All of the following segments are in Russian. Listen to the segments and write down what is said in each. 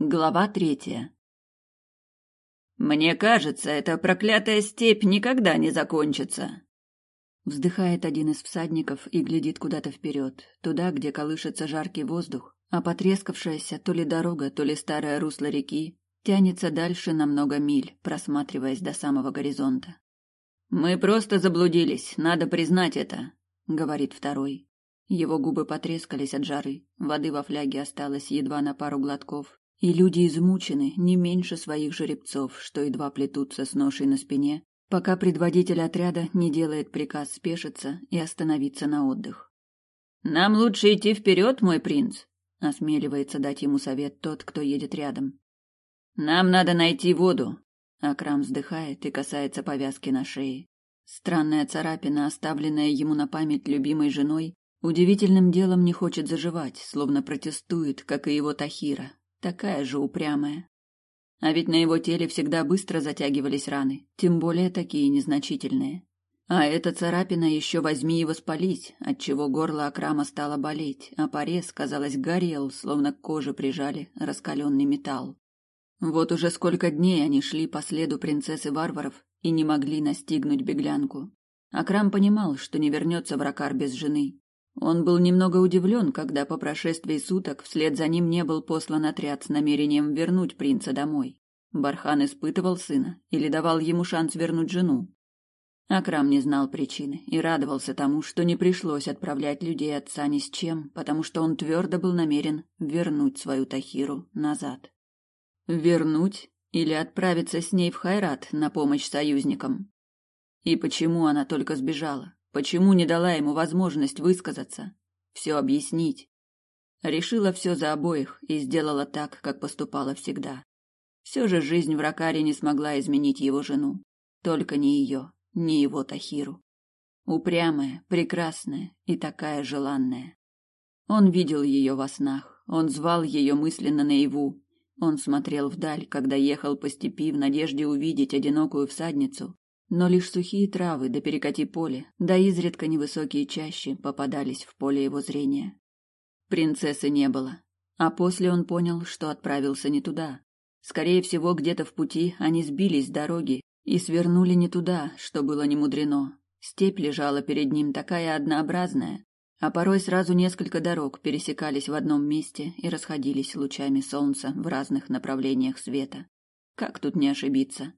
Глава третья. Мне кажется, эта проклятая степь никогда не закончится. Вздыхает один из всадников и глядит куда-то вперед, туда, где колышется жаркий воздух, а потрескавшаяся то ли дорога, то ли старое русло реки тянется дальше на много миль, просматриваясь до самого горизонта. Мы просто заблудились, надо признать это, говорит второй. Его губы потрескались от жары, воды во фляге осталось едва на пару глотков, и люди измучены не меньше своих жеребцов, что едва плетутся с ношей на спине, пока предводитель отряда не делает приказ спешиться и остановиться на отдых. Нам лучше идти вперед, мой принц, осмеливается дать ему совет тот, кто едет рядом. Нам надо найти воду. Акрам вздыхает и касается повязки на шее. Странная царапина, оставленная ему на память любимой женой, удивительным делом не хочет заживать, словно протестует, как и его Тахира, такая же упрямая. А ведь на его теле всегда быстро затягивались раны, тем более такие незначительные. А эта царапина еще возьми и воспались, отчего горло Акрама стало болеть, а порез, казалось, горел, словно к коже прижали раскаленный металл. Вот уже сколько дней они шли по следу принцессы варваров и не могли настигнуть беглянку. Акрам понимал, что не вернется в Ракар без жены, он был немного удивлен, когда по прошествии суток вслед за ним не был послан отряд с намерением вернуть принца домой. Бархан испытывал сына или давал ему шанс вернуть жену. Акрам не знал причины и радовался тому, что не пришлось отправлять людей отца ни с чем, потому что он твердо был намерен вернуть свою Тахиру назад. Вернуть или отправиться с ней в Хайрат на помощь союзникам? И почему она только сбежала? Почему не дала ему возможность высказаться, все объяснить? Решила все за обоих и сделала так, как поступала всегда. Все же жизнь в Ракаре не смогла изменить его жену. Только не ее, не его Тахиру. Упрямая, прекрасная и такая желанная. Он видел ее во снах, он звал ее мысленно наяву. Он смотрел вдаль, когда ехал по степи в надежде увидеть одинокую всадницу, но лишь сухие травы да перекати поле, да изредка невысокие чащи попадались в поле его зрения. Принцессы не было, а после он понял, что отправился не туда. Скорее всего, где-то в пути они сбились с дороги и свернули не туда, что было немудрено. Степь лежала перед ним такая однообразная, а порой сразу несколько дорог пересекались в одном месте и расходились лучами солнца в разных направлениях света. Как тут не ошибиться?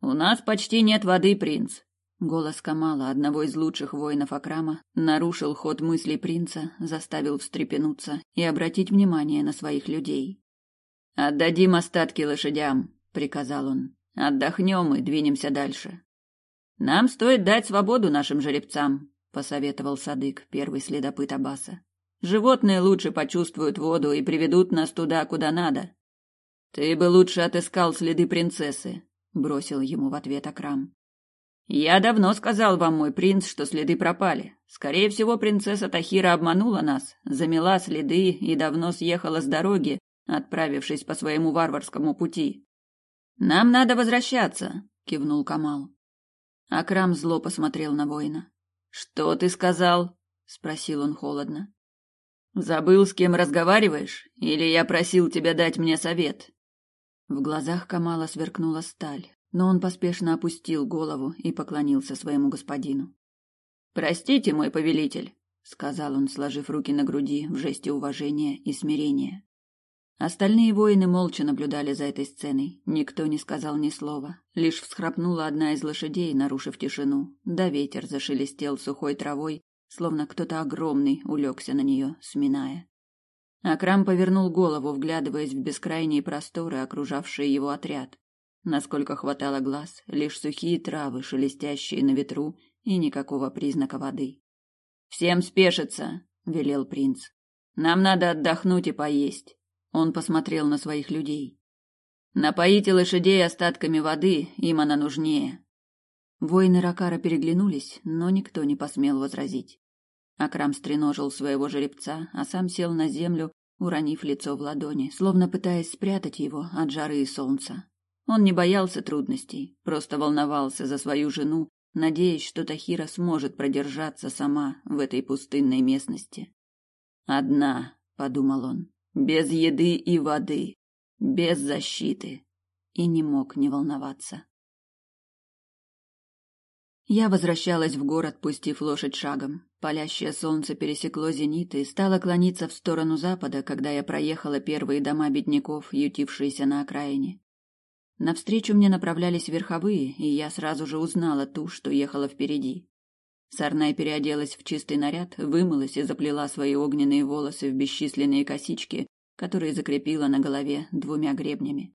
У нас почти нет воды, принц. Голос Камала, одного из лучших воинов Акрама, нарушил ход мыслей принца, заставил встрепенуться и обратить внимание на своих людей. Отдадим остатки лошадям, приказал он. Отдохнем и двинемся дальше. Нам стоит дать свободу нашим жеребцам, посоветовал Садык, первый следопыт Абаса. Животные лучше почувствуют воду и приведут нас туда, куда надо. Ты бы лучше отыскал следы принцессы, бросил ему в ответ Акрам. Я давно сказал вам, мой принц, что следы пропали. Скорее всего, принцесса Тахира обманула нас, замела следы и давно съехала с дороги, отправившись по своему варварскому пути. Нам надо возвращаться, кивнул Камал. Акрам зло посмотрел на воина. Что ты сказал? спросил он холодно. Забыл, с кем разговариваешь, или я просил тебя дать мне совет? В глазах Камала сверкнула сталь, но он поспешно опустил голову и поклонился своему господину. Простите, мой повелитель, сказал он, сложив руки на груди в жесте уважения и смирения. Остальные воины молча наблюдали за этой сценой. Никто не сказал ни слова. Лишь всхрапнула одна из лошадей, нарушив тишину. Да ветер зашелестел сухой травой, словно кто-то огромный улегся на нее, сминая. Акрам повернул голову, вглядываясь в бескрайние просторы, окружавшие его отряд. Насколько хватало глаз, лишь сухие травы, шелестящие на ветру, и никакого признака воды. «Всем спешиться!» — велел принц. «Нам надо отдохнуть и поесть». Он посмотрел на своих людей. «Напоите лошадей остатками воды, им она нужнее». Воины Ракара переглянулись, но никто не посмел возразить. Акрам стреножил своего жеребца, а сам сел на землю, уронив лицо в ладони, словно пытаясь спрятать его от жары и солнца. Он не боялся трудностей, просто волновался за свою жену, надеясь, что Тахира сможет продержаться сама в этой пустынной местности. «Одна», — подумал он, — «без еды и воды. без защиты, и не мог не волноваться. Я возвращалась в город, пустив лошадь шагом. Палящее солнце пересекло зенит и стало клониться в сторону запада, когда я проехала первые дома бедняков, ютившиеся на окраине. Навстречу мне направлялись верховые, и я сразу же узнала ту, что ехала впереди. Сарнай переоделась в чистый наряд, вымылась и заплела свои огненные волосы в бесчисленные косички, которые закрепила на голове двумя гребнями.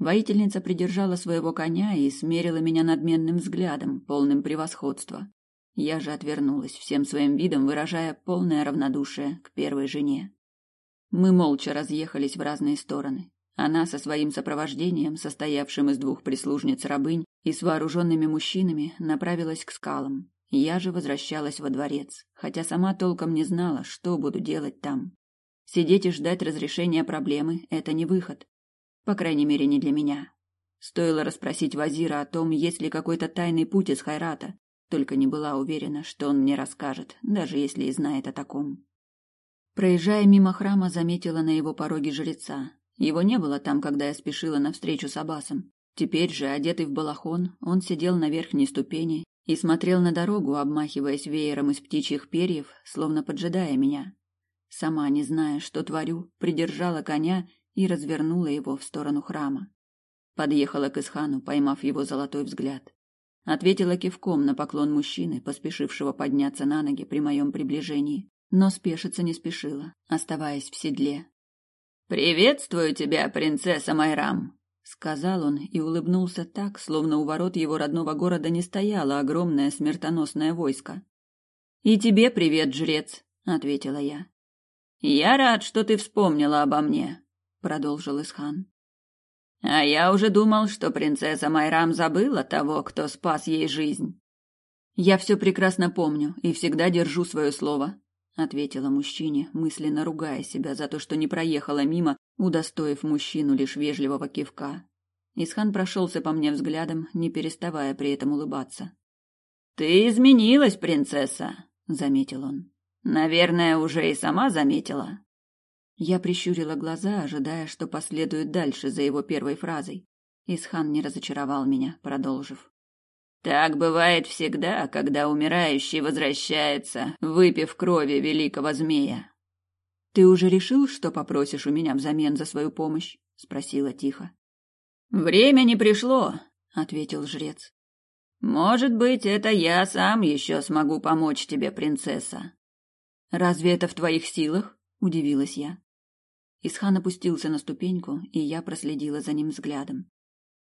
Воительница придержала своего коня и смерила меня надменным взглядом, полным превосходства. Я же отвернулась, всем своим видом выражая полное равнодушие к первой жене. Мы молча разъехались в разные стороны. Она со своим сопровождением, состоявшим из двух прислужниц-рабынь и с вооруженными мужчинами, направилась к скалам. Я же возвращалась во дворец, хотя сама толком не знала, что буду делать там. Сидеть и ждать разрешения проблемы – это не выход. По крайней мере, не для меня. Стоило расспросить Вазира о том, есть ли какой-то тайный путь из Хайрата, только не была уверена, что он мне расскажет, даже если и знает о таком. Проезжая мимо храма, заметила на его пороге жреца. Его не было там, когда я спешила навстречу с Абасом. Теперь же, одетый в балахон, он сидел на верхней ступени и смотрел на дорогу, обмахиваясь веером из птичьих перьев, словно поджидая меня. Сама, не зная, что творю, придержала коня и развернула его в сторону храма. Подъехала к Исхану, поймав его золотой взгляд. Ответила кивком на поклон мужчины, поспешившего подняться на ноги при моем приближении, но спешиться не спешила, оставаясь в седле. «Приветствую тебя, принцесса Майрам!» — сказал он и улыбнулся так, словно у ворот его родного города не стояло огромное смертоносное войско. «И тебе привет, жрец!» — ответила я. «Я рад, что ты вспомнила обо мне продолжил Исхан. А я уже думал, что принцесса Майрам забыла того, кто спас ей жизнь. Я все прекрасно помню и всегда держу свое слово, ответила мужчине, мысленно ругая себя за то, что не проехала мимо, удостоив мужчину лишь вежливого кивка. Исхан прошелся по мне взглядом, не переставая при этом улыбаться. Ты изменилась, принцесса, заметил он. Наверное, уже и сама заметила. Я прищурила глаза, ожидая, что последует дальше за его первой фразой. Исхан не разочаровал меня, продолжив. Так бывает всегда, когда умирающий возвращается, выпив крови великого змея. Ты уже решил, что попросишь у меня взамен за свою помощь? спросила тихо. Время не пришло, ответил жрец. Может быть, это я сам еще смогу помочь тебе, принцесса. Разве это в твоих силах? удивилась я. Исхан опустился на ступеньку, и я проследила за ним взглядом.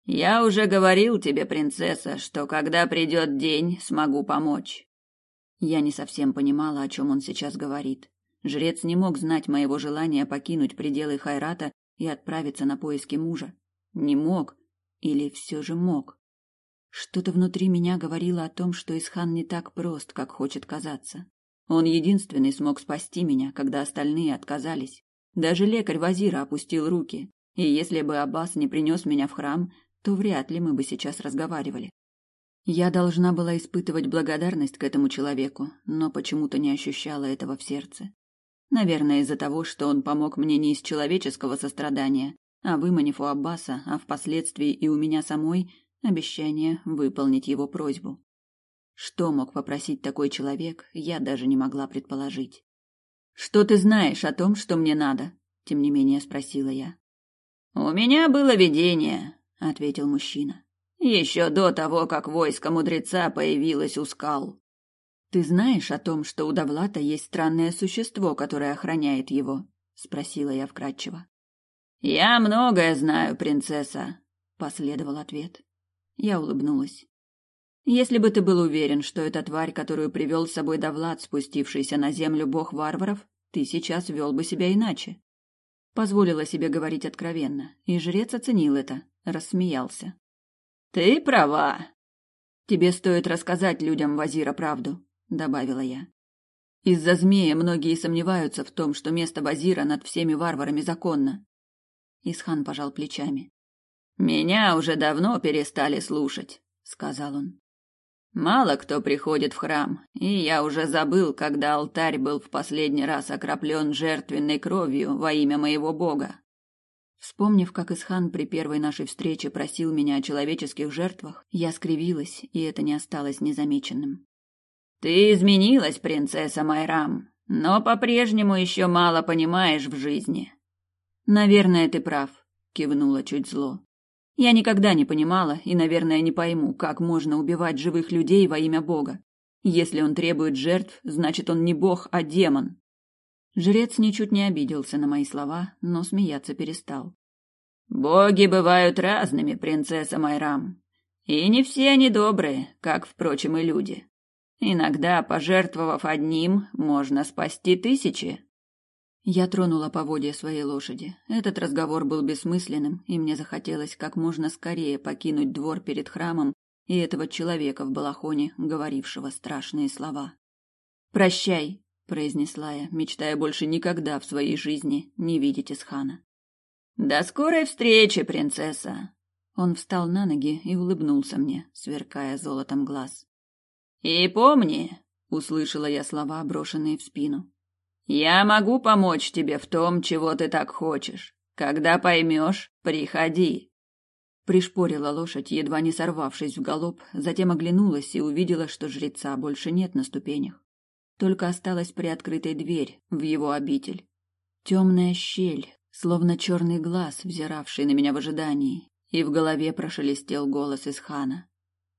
Я уже говорил тебе, принцесса, что когда придет день, смогу помочь. Я не совсем понимала, о чем он сейчас говорит. Жрец не мог знать моего желания покинуть пределы Хайрата и отправиться на поиски мужа. Не мог или все же мог. Что-то внутри меня говорило о том, что Исхан не так прост, как хочет казаться. Он единственный смог спасти меня, когда остальные отказались. Даже лекарь Вазира опустил руки, и если бы Аббас не принес меня в храм, то вряд ли мы бы сейчас разговаривали. Я должна была испытывать благодарность к этому человеку, но почему-то не ощущала этого в сердце. Наверное, из-за того, что он помог мне не из человеческого сострадания, а выманив у Аббаса, а впоследствии и у меня самой, обещание выполнить его просьбу. Что мог попросить такой человек, я даже не могла предположить. Что ты знаешь о том, что мне надо? тем не менее спросила я. У меня было видение, ответил мужчина. Еще до того, как войско мудреца появилось у скал. Ты знаешь о том, что у Давлата есть странное существо, которое охраняет его? спросила я вкратчиво. Я многое знаю, принцесса, последовал ответ. Я улыбнулась. Если бы ты был уверен, что эта тварь, которую привел с собой Давлад, спустившийся на землю бог варваров, ты сейчас вел бы себя иначе. Позволила себе говорить откровенно, и жрец оценил это, рассмеялся. Ты права. Тебе стоит рассказать людям Вазира правду, добавила я. Из-за змея многие сомневаются в том, что место Вазира над всеми варварами законно. Исхан пожал плечами. Меня уже давно перестали слушать, сказал он. Мало кто приходит в храм, и я уже забыл, когда алтарь был в последний раз окроплен жертвенной кровью во имя моего бога. Вспомнив, как Исхан при первой нашей встрече просил меня о человеческих жертвах, я скривилась, и это не осталось незамеченным. «Ты изменилась, принцесса Майрам, но по-прежнему еще мало понимаешь в жизни». «Наверное, ты прав», — кивнула чуть зло. «Я никогда не понимала и, наверное, не пойму, как можно убивать живых людей во имя Бога. Если он требует жертв, значит, он не бог, а демон. Жрец ничуть не обиделся на мои слова, но смеяться перестал. Боги бывают разными, принцесса Майрам. И не все они добрые, как, впрочем, и люди. Иногда, пожертвовав одним, можно спасти тысячи. Я тронула поводья своей лошади. Этот разговор был бессмысленным, и мне захотелось как можно скорее покинуть двор перед храмом и этого человека в балахоне, говорившего страшные слова. «Прощай», произнесла я, мечтая больше никогда в своей жизни не видеть Исхана. До скорой встречи, принцесса. Он встал на ноги и улыбнулся мне, сверкая золотом глаз. И помни, услышала я слова, брошенные в спину. Я могу помочь тебе в том, чего ты так хочешь. Когда поймешь, приходи. Пришпорила лошадь, едва не сорвавшись в галоп, затем оглянулась и увидела, что жреца больше нет на ступенях. Только осталась приоткрытой дверь в его обитель. Темная щель, словно черный глаз, взиравший на меня в ожидании, и в голове прошелестел голос из хана.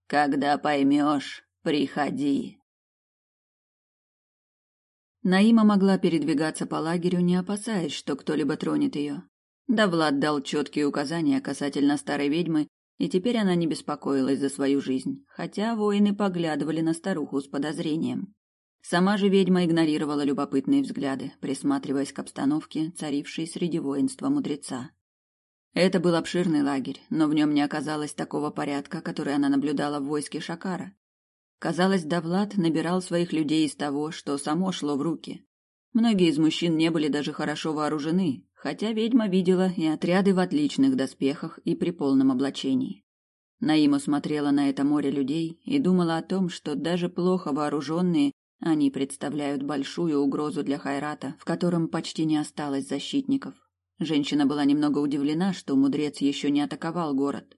«Когда поймешь, приходи». Наима могла передвигаться по лагерю, не опасаясь, что кто-либо тронет ее. Да Влад дал четкие указания касательно старой ведьмы, и теперь она не беспокоилась за свою жизнь, хотя воины поглядывали на старуху с подозрением. Сама же ведьма игнорировала любопытные взгляды, присматриваясь к обстановке, царившей среди воинства мудреца. Это был обширный лагерь, но в нем не оказалось такого порядка, который она наблюдала в войске Шакара. Казалось, Давлад набирал своих людей из того, что само шло в руки. Многие из мужчин не были даже хорошо вооружены, хотя ведьма видела и отряды в отличных доспехах и при полном облачении. Наима смотрела на это море людей и думала о том, что даже плохо вооруженные они представляют большую угрозу для Хайрата, в котором почти не осталось защитников. Женщина была немного удивлена, что мудрец еще не атаковал город.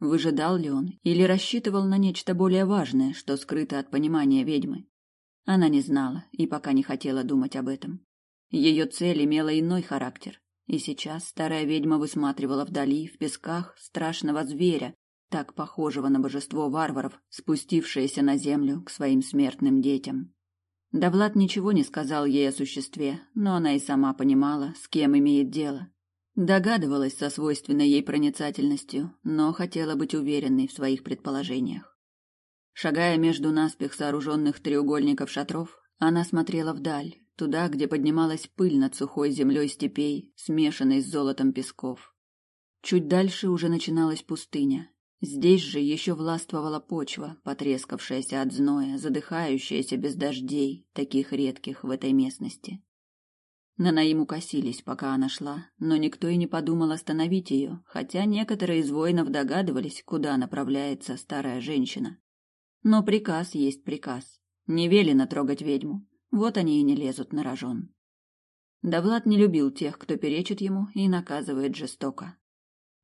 Выжидал ли он или рассчитывал на нечто более важное, что скрыто от понимания ведьмы? Она не знала и пока не хотела думать об этом. Ее цель имела иной характер, и сейчас старая ведьма высматривала вдали, в песках, страшного зверя, так похожего на божество варваров, спустившееся на землю к своим смертным детям. Да Влад ничего не сказал ей о существе, но она и сама понимала, с кем имеет дело. Догадывалась со свойственной ей проницательностью, но хотела быть уверенной в своих предположениях. Шагая между наспех сооруженных треугольников шатров, она смотрела вдаль, туда, где поднималась пыль над сухой землей степей, смешанной с золотом песков. Чуть дальше уже начиналась пустыня, Здесь же еще властвовала почва, потрескавшаяся от зноя, задыхающаяся без дождей, таких редких в этой местности. На Наиму косились, пока она шла, но никто и не подумал остановить ее, хотя некоторые из воинов догадывались, куда направляется старая женщина. Но приказ есть приказ. Не велено трогать ведьму. Вот они и не лезут на рожон. Давлад не любил тех, кто перечит ему и наказывает жестоко.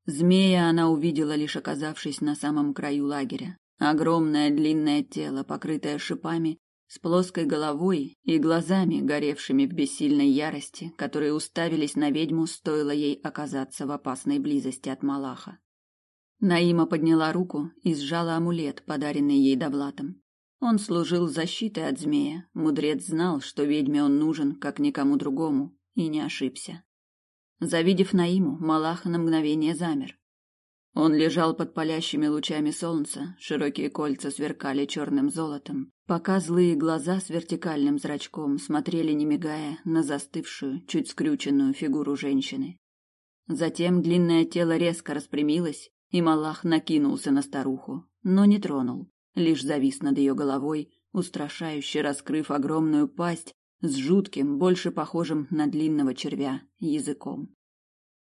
Змея она увидела, лишь оказавшись на самом краю лагеря. Огромное длинное тело, покрытое шипами, с плоской головой и глазами, горевшими в бессильной ярости, которые уставились на ведьму, стоило ей оказаться в опасной близости от Малаха. Наима подняла руку и сжала амулет, подаренный ей Давлатом. Он служил защитой от змея. Мудрец знал, что ведьме он нужен, как никому другому, и не ошибся. Завидев Наиму, Малах на мгновение замер. Он лежал под палящими лучами солнца, широкие кольца сверкали черным золотом, пока злые глаза с вертикальным зрачком смотрели, не мигая, на застывшую, чуть скрюченную фигуру женщины. Затем длинное тело резко распрямилось, и Малах накинулся на старуху, но не тронул, лишь завис над ее головой, устрашающе раскрыв огромную пасть с жутким, больше похожим на длинного червя, языком.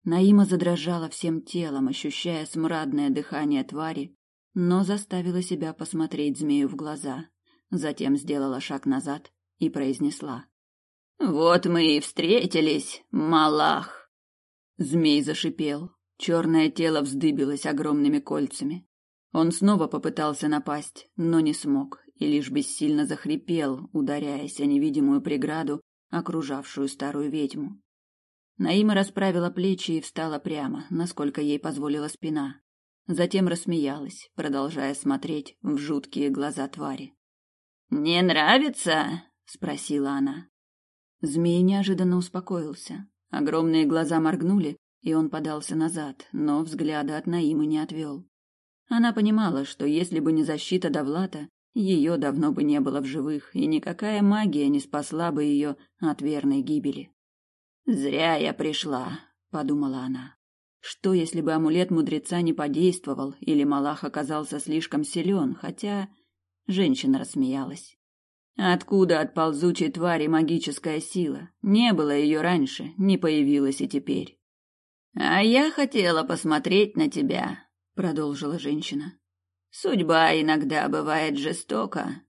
Наима задрожала всем телом, ощущая смрадное дыхание твари, но заставила себя посмотреть змею в глаза, затем сделала шаг назад и произнесла: "Вот мы и встретились, Малах". Змей зашипел. Черное тело вздыбилось огромными кольцами. Он снова попытался напасть, но не смог, и лишь бессильно захрипел, ударяясь о невидимую преграду, окружавшую старую ведьму. Наима расправила плечи и встала прямо, насколько ей позволила спина. Затем рассмеялась, продолжая смотреть в жуткие глаза твари. «Не нравится?» — спросила она. Змей неожиданно успокоился. Огромные глаза моргнули, и он подался назад, но взгляда от Наимы не отвел. Она понимала, что если бы не защита Давлата, ее давно бы не было в живых, и никакая магия не спасла бы ее от верной гибели. «Зря я пришла», — подумала она. Что, если бы амулет мудреца не подействовал, или Малах оказался слишком силен, хотя... Женщина рассмеялась. Откуда от ползучей твари магическая сила? Не было ее раньше, не появилась и теперь. А я хотела посмотреть на тебя, продолжила женщина. Судьба иногда бывает жестока.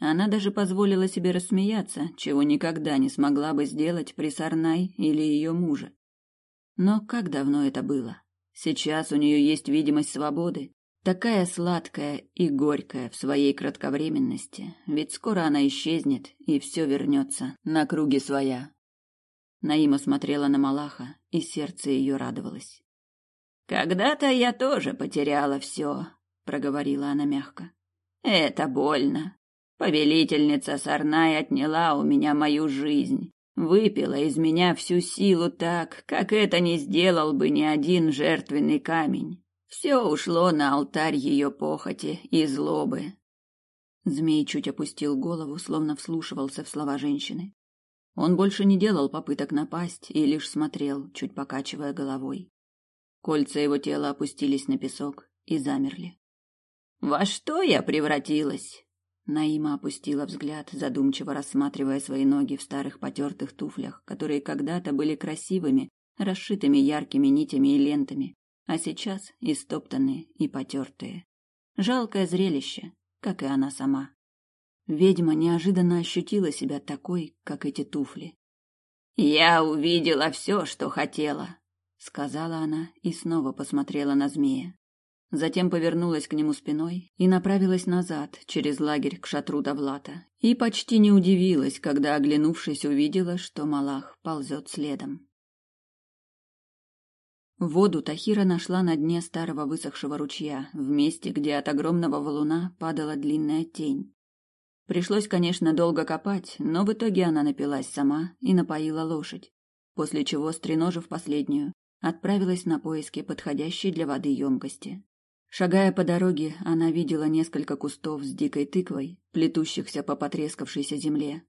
Она даже позволила себе рассмеяться, чего никогда не смогла бы сделать при Сарнай или ее муже. Но как давно это было? Сейчас у нее есть видимость свободы, Такая сладкая и горькая в своей кратковременности, ведь скоро она исчезнет, и все вернется на круги своя. Наима смотрела на Малаха, и сердце ее радовалось. «Когда-то я тоже потеряла все», — проговорила она мягко. «Это больно. Повелительница Сарнай отняла у меня мою жизнь, выпила из меня всю силу так, как это не сделал бы ни один жертвенный камень. Все ушло на алтарь ее похоти и злобы. Змей чуть опустил голову, словно вслушивался в слова женщины. Он больше не делал попыток напасть и лишь смотрел, чуть покачивая головой. Кольца его тела опустились на песок и замерли. «Во что я превратилась?» Наима опустила взгляд, задумчиво рассматривая свои ноги в старых потертых туфлях, которые когда-то были красивыми, расшитыми яркими нитями и лентами, а сейчас истоптанные и потертые. Жалкое зрелище, как и она сама. Ведьма неожиданно ощутила себя такой, как эти туфли. «Я увидела все, что хотела», — сказала она и снова посмотрела на змея. Затем повернулась к нему спиной и направилась назад, через лагерь к шатру Давлата, и почти не удивилась, когда, оглянувшись, увидела, что Малах ползет следом. Воду Тахира нашла на дне старого высохшего ручья, в месте, где от огромного валуна падала длинная тень. Пришлось, конечно, долго копать, но в итоге она напилась сама и напоила лошадь, после чего, стреножив последнюю, отправилась на поиски подходящей для воды емкости. Шагая по дороге, она видела несколько кустов с дикой тыквой, плетущихся по потрескавшейся земле.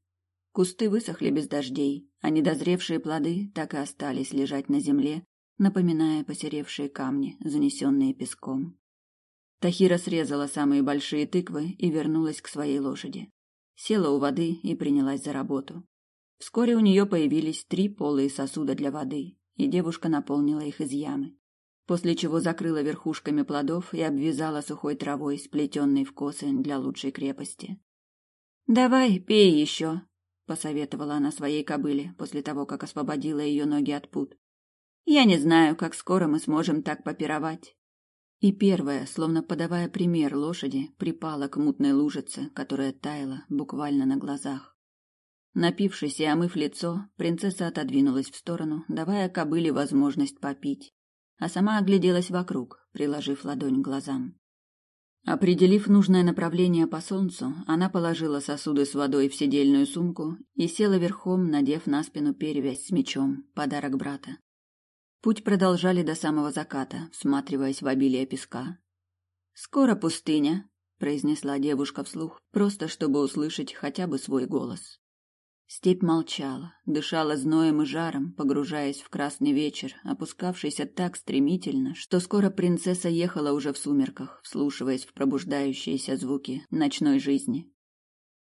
Кусты высохли без дождей, а недозревшие плоды так и остались лежать на земле, напоминая посеревшие камни, занесенные песком. Тахира срезала самые большие тыквы и вернулась к своей лошади. Села у воды и принялась за работу. Вскоре у нее появились три полые сосуда для воды, и девушка наполнила их из ямы. После чего закрыла верхушками плодов и обвязала сухой травой, сплетенной в косы для лучшей крепости. «Давай, пей еще», — посоветовала она своей кобыле после того, как освободила ее ноги от пут. Я не знаю, как скоро мы сможем так попировать. И первая, словно подавая пример лошади, припала к мутной лужице, которая таяла буквально на глазах. Напившись и омыв лицо, принцесса отодвинулась в сторону, давая кобыле возможность попить, а сама огляделась вокруг, приложив ладонь к глазам. Определив нужное направление по солнцу, она положила сосуды с водой в седельную сумку и села верхом, надев на спину перевязь с мечом, подарок брата. Путь продолжали до самого заката, всматриваясь в обилие песка. «Скоро пустыня», — произнесла девушка вслух, просто чтобы услышать хотя бы свой голос. Степь молчала, дышала зноем и жаром, погружаясь в красный вечер, опускавшийся так стремительно, что скоро принцесса ехала уже в сумерках, вслушиваясь в пробуждающиеся звуки ночной жизни.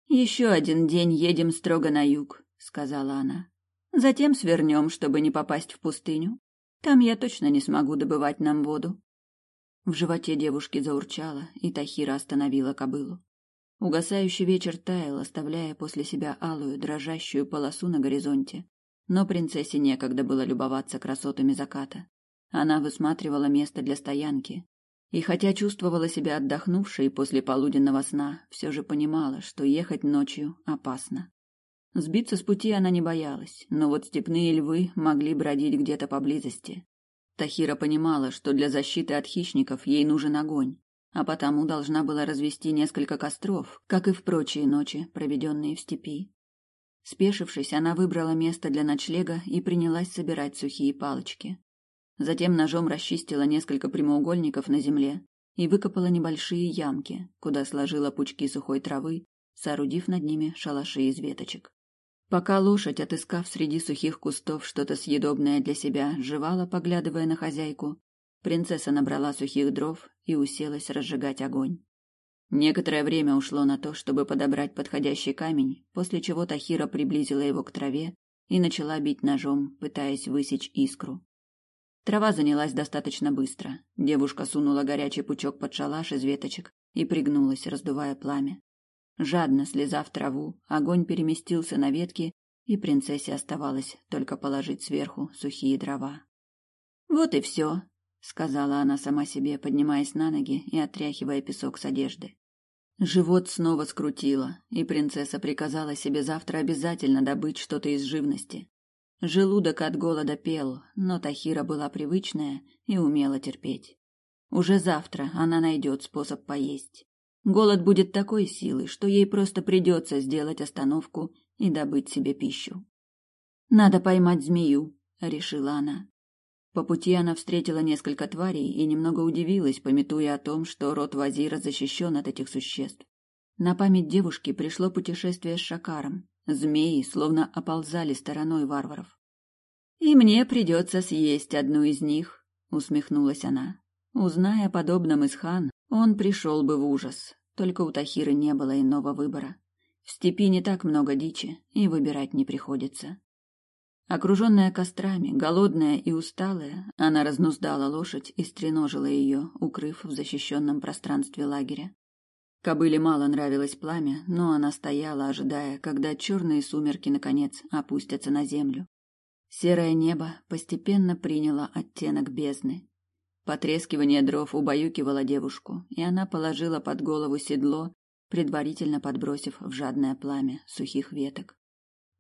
«Еще один день едем строго на юг», — сказала она. «Затем свернем, чтобы не попасть в пустыню. Там я точно не смогу добывать нам воду. В животе девушки заурчало, и Тахира остановила кобылу. Угасающий вечер таял, оставляя после себя алую, дрожащую полосу на горизонте. но принцессе некогда было любоваться красотами заката. Она высматривала место для стоянки, и хотя чувствовала себя отдохнувшей после полуденного сна, все же понимала, что ехать ночью опасно. Сбиться с пути она не боялась, но вот степные львы могли бродить где-то поблизости. Тахира понимала, что для защиты от хищников ей нужен огонь, а потому должна была развести несколько костров, как и в прочие ночи, проведенные в степи. Спешившись, она выбрала место для ночлега и принялась собирать сухие палочки. Затем ножом расчистила несколько прямоугольников на земле и выкопала небольшие ямки, куда сложила пучки сухой травы, соорудив над ними шалаши из веточек. Пока лошадь, отыскав среди сухих кустов что-то съедобное для себя, жевала, поглядывая на хозяйку, принцесса набрала сухих дров и уселась разжигать огонь. Некоторое время ушло на то, чтобы подобрать подходящий камень, после чего Тахира приблизила его к траве и начала бить ножом, пытаясь высечь искру. Трава занялась достаточно быстро. Девушка сунула горячий пучок под шалаш из веточек и пригнулась, раздувая пламя. Жадно слезав траву, огонь переместился на ветки, и принцессе оставалось только положить сверху сухие дрова. «Вот и все», — сказала она сама себе, поднимаясь на ноги и отряхивая песок с одежды. Живот снова скрутило, и принцесса приказала себе завтра обязательно добыть что-то из живности. Желудок от голода пел, но Тахира была привычная и умела терпеть. Уже завтра она найдет способ поесть. Голод будет такой силы, что ей просто придется сделать остановку и добыть себе пищу. Надо поймать змею, решила она. По пути она встретила несколько тварей и немного удивилась, пометуя о том, что род Вазира защищен от этих существ. На память девушки пришло путешествие с Шакаром. Змеи словно оползали стороной варваров. «И мне придется съесть одну из них», — усмехнулась она. Узная о подобном из хан, он пришел бы в ужас. Только у Тахиры не было иного выбора. В степи не так много дичи, и выбирать не приходится. Окруженная кострами, голодная и усталая, она разнуздала лошадь и стреножила ее, укрыв в защищенном пространстве лагеря. Кобыле мало нравилось пламя, но она стояла, ожидая, когда черные сумерки, наконец, опустятся на землю. Серое небо постепенно приняло оттенок бездны. Потрескивание дров убаюкивало девушку, и она положила под голову седло, предварительно подбросив в жадное пламя сухих веток.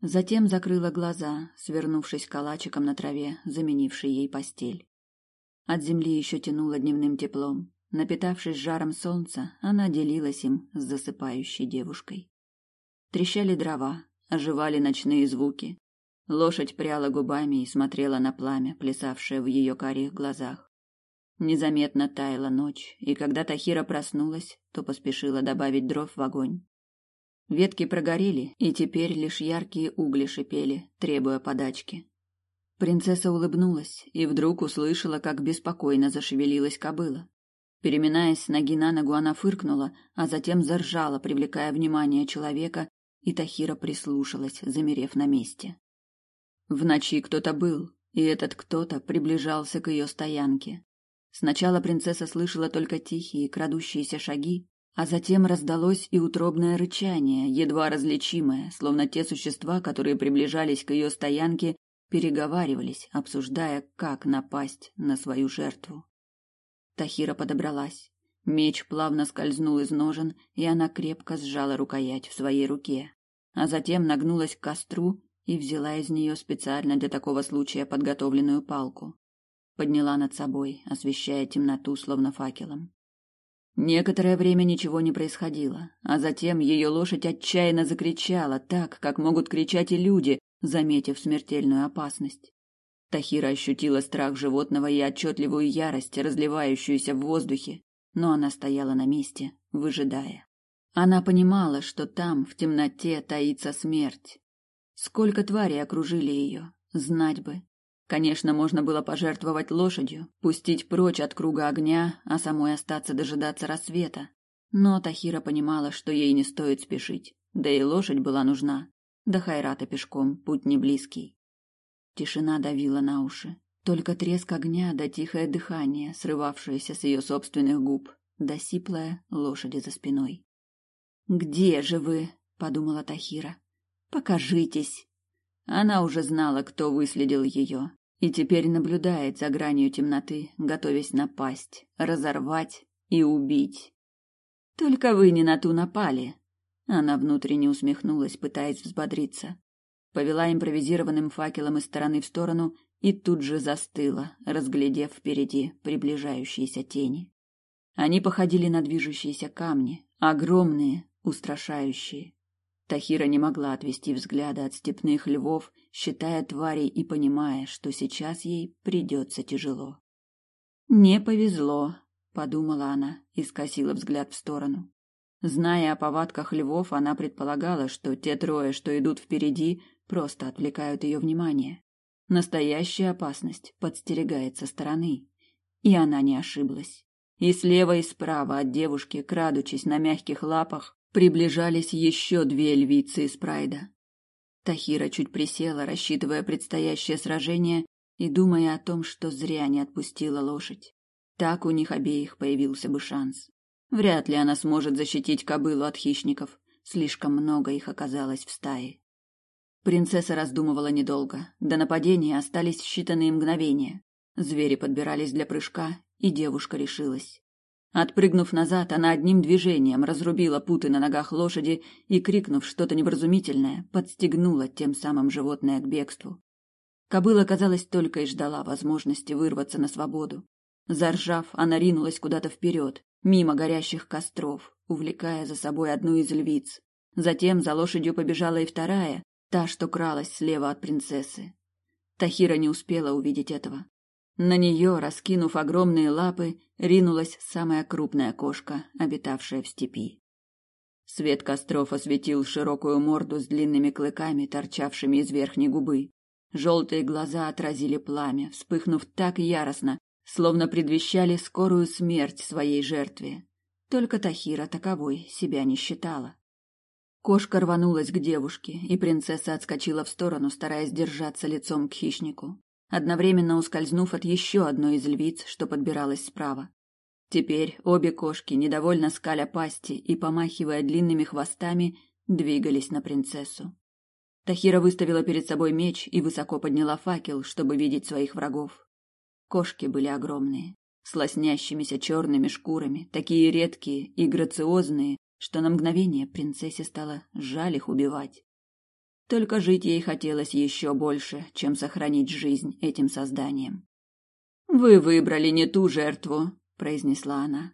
Затем закрыла глаза, свернувшись калачиком на траве, заменившей ей постель. От земли еще тянуло дневным теплом. Напитавшись жаром солнца, она делилась им с засыпающей девушкой. Трещали дрова, оживали ночные звуки. Лошадь пряла губами и смотрела на пламя, плясавшее в ее карих глазах. Незаметно таяла ночь, и когда Тахира проснулась, то поспешила добавить дров в огонь. Ветки прогорели, и теперь лишь яркие угли шипели, требуя подачки. Принцесса улыбнулась и вдруг услышала, как беспокойно зашевелилась кобыла. Переминаясь с ноги на ногу, она фыркнула, а затем заржала, привлекая внимание человека, и Тахира прислушалась, замерев на месте. В ночи кто-то был, и этот кто-то приближался к ее стоянке. Сначала принцесса слышала только тихие, крадущиеся шаги, а затем раздалось и утробное рычание, едва различимое, словно те существа, которые приближались к ее стоянке, переговаривались, обсуждая, как напасть на свою жертву. Тахира подобралась. Меч плавно скользнул из ножен, и она крепко сжала рукоять в своей руке, а затем нагнулась к костру и взяла из нее специально для такого случая подготовленную палку подняла над собой, освещая темноту словно факелом. Некоторое время ничего не происходило, а затем ее лошадь отчаянно закричала, так, как могут кричать и люди, заметив смертельную опасность. Тахира ощутила страх животного и отчетливую ярость, разливающуюся в воздухе, но она стояла на месте, выжидая. Она понимала, что там, в темноте, таится смерть. Сколько тварей окружили ее, знать бы, Конечно, можно было пожертвовать лошадью, пустить прочь от круга огня, а самой остаться дожидаться рассвета. Но Тахира понимала, что ей не стоит спешить. Да и лошадь была нужна. До Хайрата пешком путь не близкий. Тишина давила на уши. Только треск огня да тихое дыхание, срывавшееся с ее собственных губ, да сиплая лошади за спиной. «Где же вы?» — подумала Тахира. «Покажитесь!» Она уже знала, кто выследил ее, и теперь наблюдает за гранью темноты, готовясь напасть, разорвать и убить. Только вы не на ту напали. Она внутренне усмехнулась, пытаясь взбодриться. Повела импровизированным факелом из стороны в сторону и тут же застыла, разглядев впереди приближающиеся тени. Они походили на движущиеся камни, огромные, устрашающие. Тахира не могла отвести взгляда от степных львов, считая тварей и понимая, что сейчас ей придется тяжело. «Не повезло», — подумала она и скосила взгляд в сторону. Зная о повадках львов, она предполагала, что те трое, что идут впереди, просто отвлекают ее внимание. Настоящая опасность подстерегает со стороны. И она не ошиблась. И слева, и справа от девушки, крадучись на мягких лапах, приближались еще две львицы из Прайда. Тахира чуть присела, рассчитывая предстоящее сражение и думая о том, что зря не отпустила лошадь. Так у них обеих появился бы шанс. Вряд ли она сможет защитить кобылу от хищников, слишком много их оказалось в стае. Принцесса раздумывала недолго. До нападения остались считанные мгновения. Звери подбирались для прыжка, и девушка решилась. Отпрыгнув назад, она одним движением разрубила путы на ногах лошади и, крикнув что-то невразумительное, подстегнула тем самым животное к бегству. Кобыла, казалось, только и ждала возможности вырваться на свободу. Заржав, она ринулась куда-то вперед, мимо горящих костров, увлекая за собой одну из львиц. Затем за лошадью побежала и вторая, та, что кралась слева от принцессы. Тахира не успела увидеть этого. На нее, раскинув огромные лапы, ринулась самая крупная кошка, обитавшая в степи. Свет костров осветил широкую морду с длинными клыками, торчавшими из верхней губы. Желтые глаза отразили пламя, вспыхнув так яростно, словно предвещали скорую смерть своей жертве. Только Тахира таковой себя не считала. Кошка рванулась к девушке, и принцесса отскочила в сторону, стараясь держаться лицом к хищнику одновременно ускользнув от еще одной из львиц, что подбиралась справа. Теперь обе кошки, недовольно скаля пасти и помахивая длинными хвостами, двигались на принцессу. Тахира выставила перед собой меч и высоко подняла факел, чтобы видеть своих врагов. Кошки были огромные, с лоснящимися черными шкурами, такие редкие и грациозные, что на мгновение принцессе стало жаль их убивать. Только жить ей хотелось еще больше, чем сохранить жизнь этим созданием. «Вы выбрали не ту жертву», — произнесла она.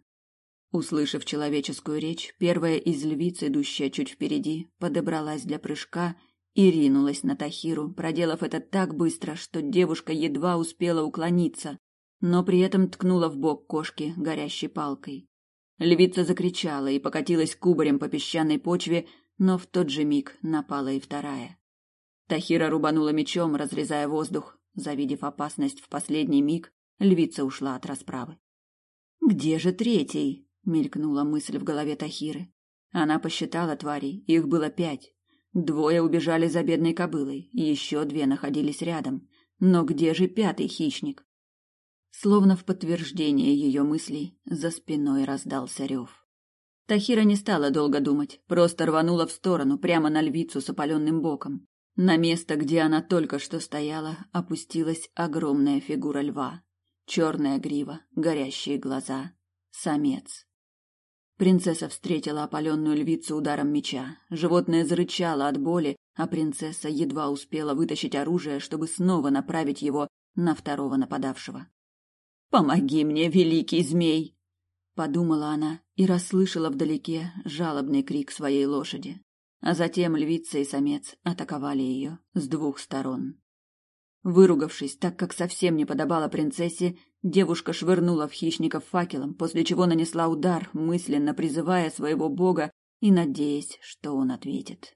Услышав человеческую речь, первая из львиц, идущая чуть впереди, подобралась для прыжка и ринулась на Тахиру, проделав это так быстро, что девушка едва успела уклониться, но при этом ткнула в бок кошки горящей палкой. Львица закричала и покатилась кубарем по песчаной почве, но в тот же миг напала и вторая. Тахира рубанула мечом, разрезая воздух. Завидев опасность в последний миг, львица ушла от расправы. «Где же третий?» — мелькнула мысль в голове Тахиры. Она посчитала тварей, их было пять. Двое убежали за бедной кобылой, еще две находились рядом. Но где же пятый хищник? Словно в подтверждение ее мыслей, за спиной раздался рев. Тахира не стала долго думать, просто рванула в сторону, прямо на львицу с опаленным боком. На место, где она только что стояла, опустилась огромная фигура льва. Черная грива, горящие глаза. Самец. Принцесса встретила опаленную львицу ударом меча. Животное зарычало от боли, а принцесса едва успела вытащить оружие, чтобы снова направить его на второго нападавшего. «Помоги мне, великий змей!» Подумала она и расслышала вдалеке жалобный крик своей лошади. А затем львица и самец атаковали ее с двух сторон. Выругавшись, так как совсем не подобала принцессе, девушка швырнула в хищников факелом, после чего нанесла удар, мысленно призывая своего бога и надеясь, что он ответит.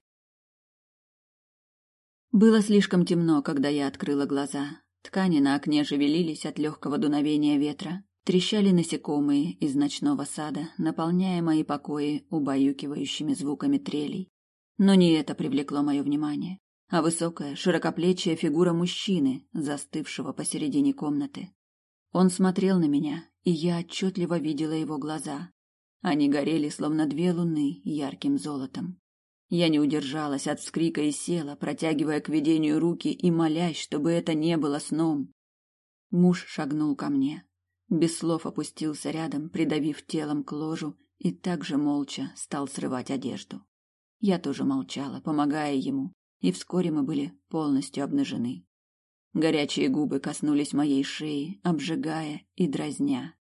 Было слишком темно, когда я открыла глаза. Ткани на окне шевелились от легкого дуновения ветра. Трещали насекомые из ночного сада, наполняя мои покои убаюкивающими звуками трелей. Но не это привлекло мое внимание, а высокая, широкоплечья фигура мужчины, застывшего посередине комнаты. Он смотрел на меня, и я отчетливо видела его глаза. Они горели, словно две луны, ярким золотом. Я не удержалась от вскрика и села, протягивая к видению руки и молясь, чтобы это не было сном. Муж шагнул ко мне, без слов опустился рядом, придавив телом к ложу, и также молча стал срывать одежду. Я тоже молчала, помогая ему, и вскоре мы были полностью обнажены. Горячие губы коснулись моей шеи, обжигая и дразня.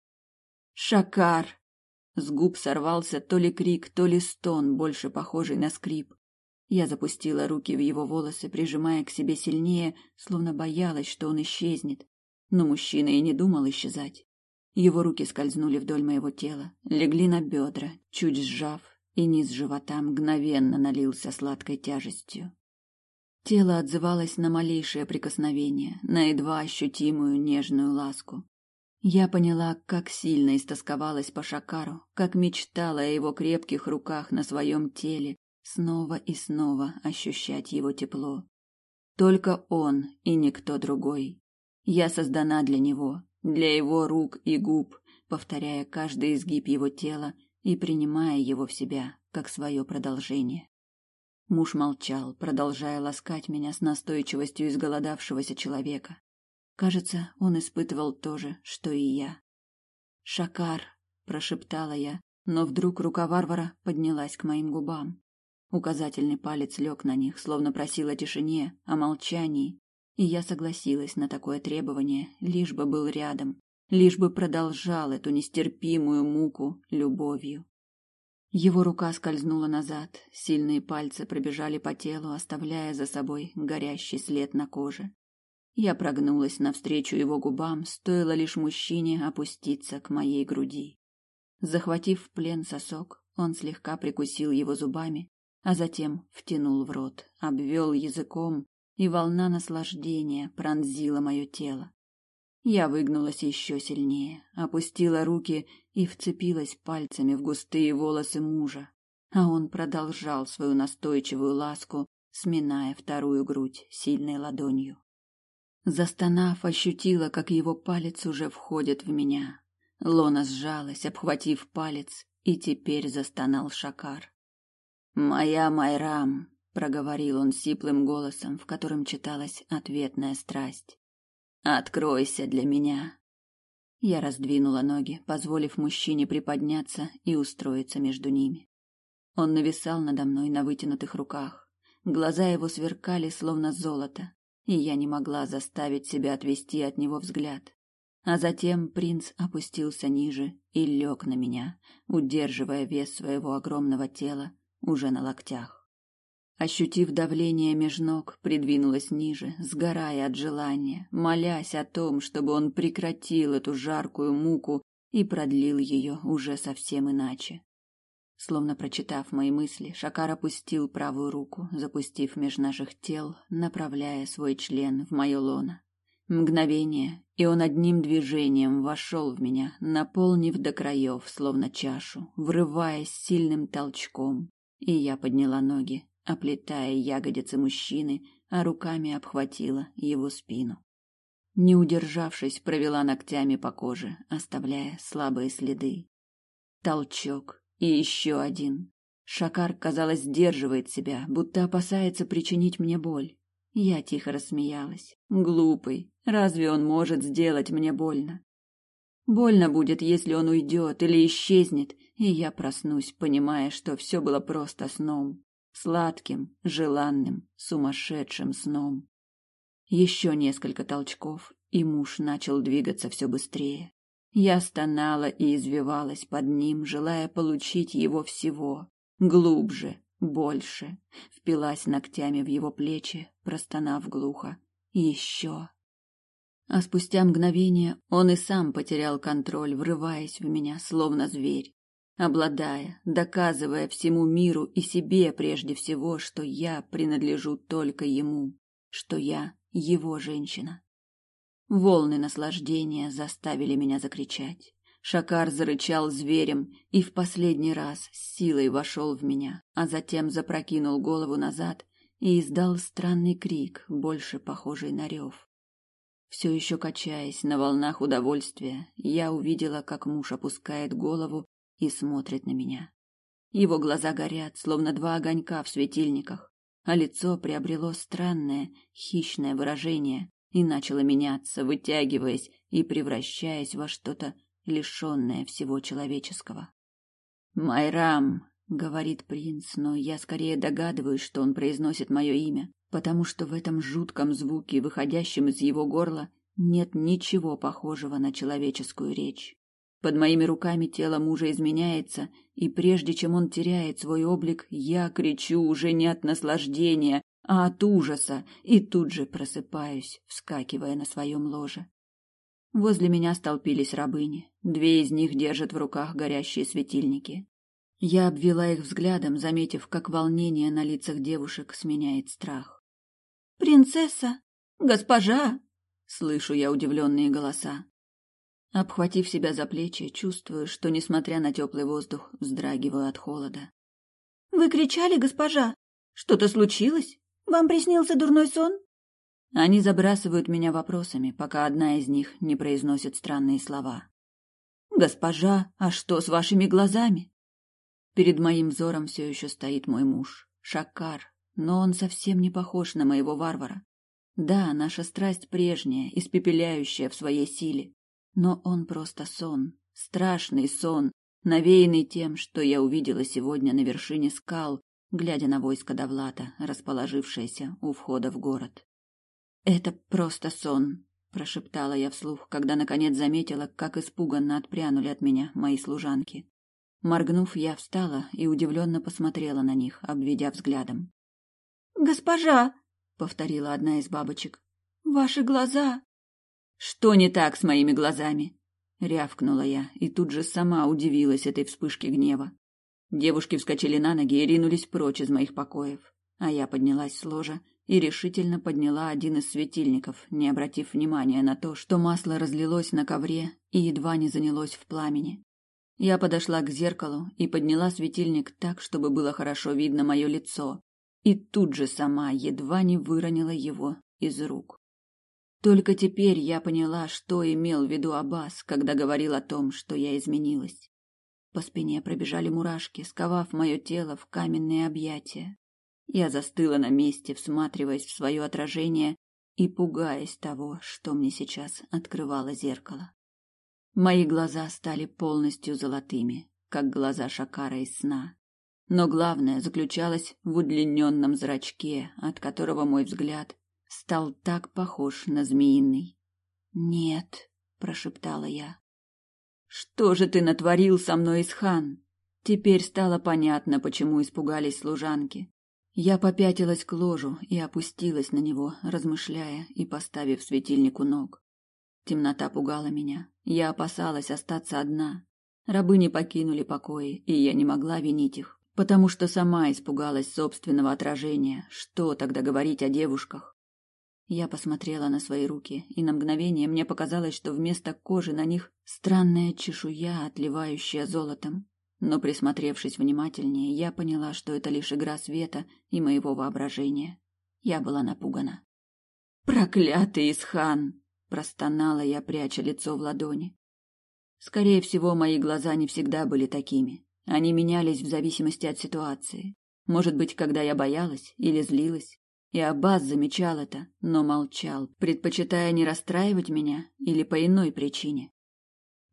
«Шакар!» С губ сорвался то ли крик, то ли стон, больше похожий на скрип. Я запустила руки в его волосы, прижимая к себе сильнее, словно боялась, что он исчезнет. Но мужчина и не думал исчезать. Его руки скользнули вдоль моего тела, легли на бедра, чуть сжав, и низ живота мгновенно налился сладкой тяжестью. Тело отзывалось на малейшее прикосновение, на едва ощутимую нежную ласку. Я поняла, как сильно истосковалась по Шакару, как мечтала о его крепких руках на своем теле, снова и снова ощущать его тепло. Только он и никто другой. Я создана для него, для его рук и губ, повторяя каждый изгиб его тела и принимая его в себя, как свое продолжение. Муж молчал, продолжая ласкать меня с настойчивостью изголодавшегося человека. Кажется, он испытывал то же, что и я. «Шакар!» – прошептала я, но вдруг рука варвара поднялась к моим губам. Указательный палец лег на них, словно просил о тишине, о молчании, и я согласилась на такое требование, лишь бы был рядом, лишь бы продолжал эту нестерпимую муку любовью. Его рука скользнула назад, сильные пальцы пробежали по телу, оставляя за собой горящий след на коже. Я прогнулась навстречу его губам, стоило лишь мужчине опуститься к моей груди. Захватив в плен сосок, он слегка прикусил его зубами, а затем втянул в рот, обвел языком, и волна наслаждения пронзила мое тело. Я выгнулась еще сильнее, опустила руки и вцепилась пальцами в густые волосы мужа, а он продолжал свою настойчивую ласку, сминая вторую грудь сильной ладонью. Застонав, ощутила, как его палец уже входит в меня. Лона сжалась, обхватив палец, и теперь застонал Шакар. «Моя Майрам!» — проговорил он сиплым голосом, в котором читалась ответная страсть. «Откройся для меня!» Я раздвинула ноги, позволив мужчине приподняться и устроиться между ними. Он нависал надо мной на вытянутых руках. Глаза его сверкали, словно золото, и я не могла заставить себя отвести от него взгляд. А затем принц опустился ниже и лег на меня, удерживая вес своего огромного тела уже на локтях. Ощутив давление меж ног, придвинулась ниже, сгорая от желания, молясь о том, чтобы он прекратил эту жаркую муку и продлил ее уже совсем иначе. Словно прочитав мои мысли, Шакар опустил правую руку, запустив меж наших тел, направляя свой член в мое лоно. Мгновение, и он одним движением вошел в меня, наполнив до краев, словно чашу, врываясь сильным толчком, и я подняла ноги, оплетая ягодицы мужчины, а руками обхватила его спину. Не удержавшись, провела ногтями по коже, оставляя слабые следы. Толчок, и еще один. Шакар, казалось, сдерживает себя, будто опасается причинить мне боль. Я тихо рассмеялась. Глупый. Разве он может сделать мне больно? Больно будет, если он уйдет или исчезнет, и я проснусь, понимая, что все было просто сном. Сладким, желанным, сумасшедшим сном. Еще несколько толчков, и муж начал двигаться все быстрее. Я стонала и извивалась под ним, желая получить его всего, глубже, больше. Впилась ногтями в его плечи, простонав глухо: «Еще!». А спустя мгновение он и сам потерял контроль, врываясь в меня, словно зверь, обладая, доказывая всему миру и себе прежде всего, что я принадлежу только ему, что я его женщина. Волны наслаждения заставили меня закричать. Шакар зарычал зверем и в последний раз с силой вошел в меня, а затем запрокинул голову назад и издал странный крик, больше похожий на рев. Все еще качаясь на волнах удовольствия, я увидела, как муж опускает голову и смотрит на меня. Его глаза горят, словно два огонька в светильниках, а лицо приобрело странное, хищное выражение и начало меняться, вытягиваясь и превращаясь во что-то лишенное всего человеческого. «Майрам», — говорит принц, но я скорее догадываюсь, что он произносит мое имя, потому что в этом жутком звуке, выходящем из его горла, нет ничего похожего на человеческую речь. Под моими руками тело мужа изменяется, и прежде чем он теряет свой облик, я кричу уже не от наслаждения, а от ужаса, и тут же просыпаюсь, вскакивая на своем ложе. Возле меня столпились рабыни. Две из них держат в руках горящие светильники. Я обвела их взглядом, заметив, как волнение на лицах девушек сменяет страх. «Принцесса! Госпожа!» — слышу я удивленные голоса. Обхватив себя за плечи, чувствую, что, несмотря на теплый воздух, вздрагиваю от холода. «Вы кричали, госпожа? Что-то случилось? Вам приснился дурной сон?» Они забрасывают меня вопросами, пока одна из них не произносит странные слова. «Госпожа, а что с вашими глазами?» Перед моим взором все еще стоит мой муж, Шакар, но он совсем не похож на моего варвара. Да, наша страсть прежняя, испепеляющая в своей силе, но он просто сон, страшный сон, навеянный тем, что я увидела сегодня на вершине скал, глядя на войско Давлата, расположившееся у входа в город. Это просто сон, прошептала я вслух, когда наконец заметила, как испуганно отпрянули от меня мои служанки. Моргнув, я встала и удивленно посмотрела на них, обведя взглядом. Госпожа, повторила одна из бабочек. Ваши глаза. Что не так с моими глазами? рявкнула я и тут же сама удивилась этой вспышке гнева. Девушки вскочили на ноги и ринулись прочь из моих покоев, а я поднялась с ложа и решительно подняла один из светильников, не обратив внимания на то, что масло разлилось на ковре и едва не занялось в пламени. Я подошла к зеркалу и подняла светильник так, чтобы было хорошо видно мое лицо, и тут же сама едва не выронила его из рук. Только теперь я поняла, что имел в виду Аббас, когда говорил о том, что я изменилась. По спине пробежали мурашки, сковав мое тело в каменные объятия. Я застыла на месте, всматриваясь в свое отражение и пугаясь того, что мне сейчас открывало зеркало. Мои глаза стали полностью золотыми, как глаза Шакара из сна. Но главное заключалось в удлиненном зрачке, от которого мой взгляд стал так похож на змеиный. «Нет», — прошептала я. «Что же ты натворил со мной, Исхан?» Теперь стало понятно, почему испугались служанки. Я попятилась к ложу и опустилась на него, размышляя и поставив светильник у ног. Темнота пугала меня. Я опасалась остаться одна. Рабы не покинули покои, и я не могла винить их, потому что сама испугалась собственного отражения. Что тогда говорить о девушках? Я посмотрела на свои руки, и на мгновение мне показалось, что вместо кожи на них странная чешуя, отливающая золотом. Но присмотревшись внимательнее, я поняла, что это лишь игра света и моего воображения. Я была напугана. «Проклятый Исхан!» – простонала я, пряча лицо в ладони. Скорее всего, мои глаза не всегда были такими. Они менялись в зависимости от ситуации. Может быть, когда я боялась или злилась, и Аббас замечал это, но молчал, предпочитая не расстраивать меня или по иной причине.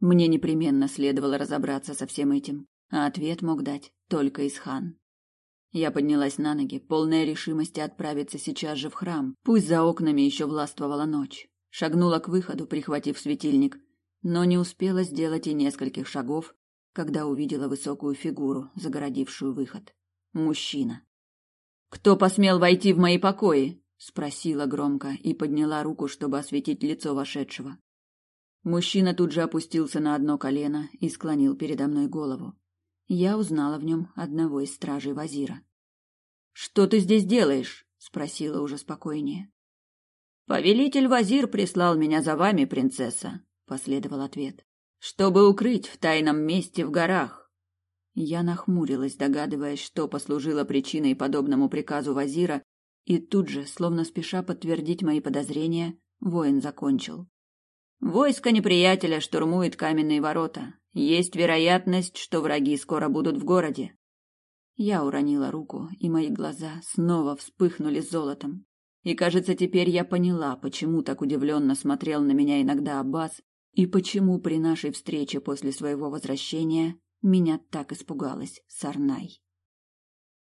Мне непременно следовало разобраться со всем этим, а ответ мог дать только Исхан. Я поднялась на ноги, полная решимости отправиться сейчас же в храм, пусть за окнами еще властвовала ночь. Шагнула к выходу, прихватив светильник, но не успела сделать и нескольких шагов, когда увидела высокую фигуру, загородившую выход. Мужчина. Кто посмел войти в мои покои? спросила громко и подняла руку, чтобы осветить лицо вошедшего. Мужчина тут же опустился на одно колено и склонил передо мной голову. Я узнала в нем одного из стражей Вазира. Что ты здесь делаешь? спросила уже спокойнее. Повелитель Вазир прислал меня за вами, принцесса, последовал ответ. Чтобы укрыть в тайном месте в горах. Я нахмурилась, догадываясь, что послужило причиной подобному приказу вазира, и тут же, словно спеша подтвердить мои подозрения, воин закончил. Войско неприятеля штурмует каменные ворота. Есть вероятность, что враги скоро будут в городе. Я уронила руку, и мои глаза снова вспыхнули золотом. И, кажется, теперь я поняла, почему так удивленно смотрел на меня иногда Аббас, и почему при нашей встрече после своего возвращения меня так испугалась Сарнай.